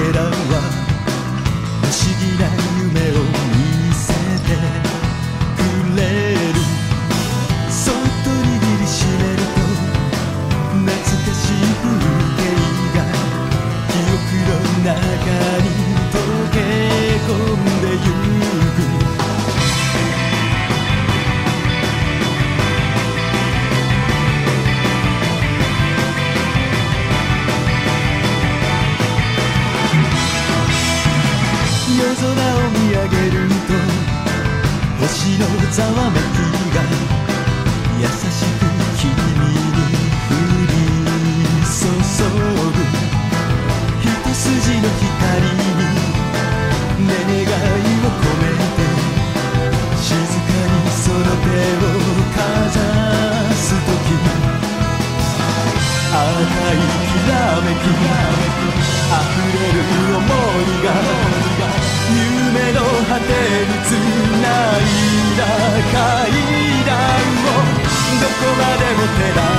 kiddo 空を見上げる。と星のざわめきが優しく君に降り注ぐ一筋の光に願いを込めて静かにその手をかざす時。赤いひらめき。溢れる想いが夢の果てにつないだ階段をどこまでも照ら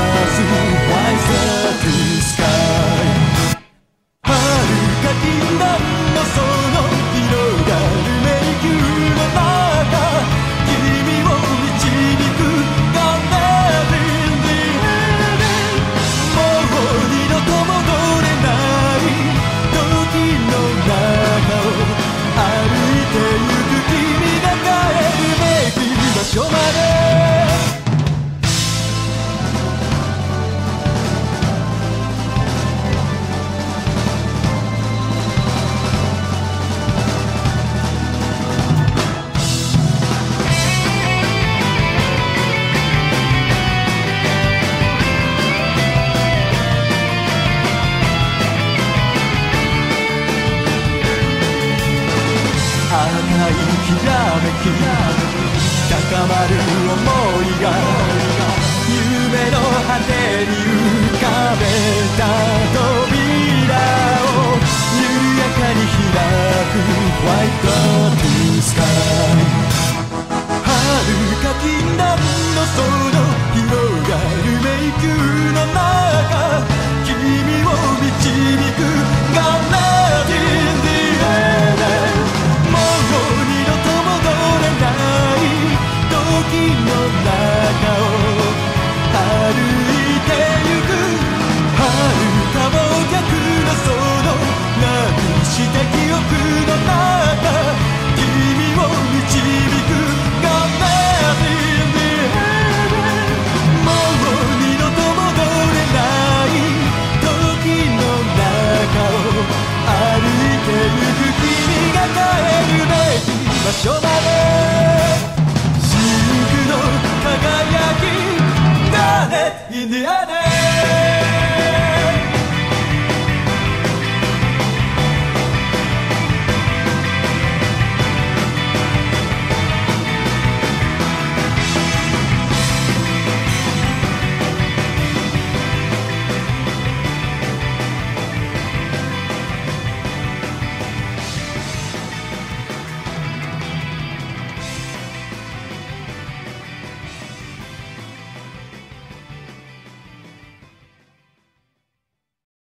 いひらめき高まる想いが夢の果てに Hasret Indiana!